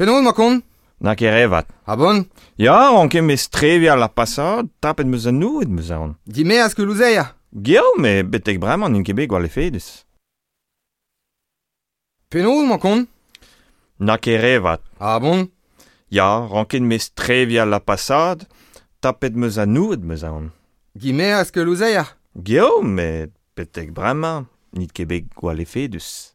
Penaos ma kon Na ket revat. Ha bon Ya, on ket mes trevia la passad, tapet meus an nou et meus an. Di me as koulouzeia Geo, me betek bremañ n'in kebe gwal fedus. Penaos ma kon Na ket revat. Ha bon Ya, on mes trevia la passad, tapet meus an nou et meus an. Di me as koulouzeia Geo, me betek bremañ n'in kebe gwal fedus.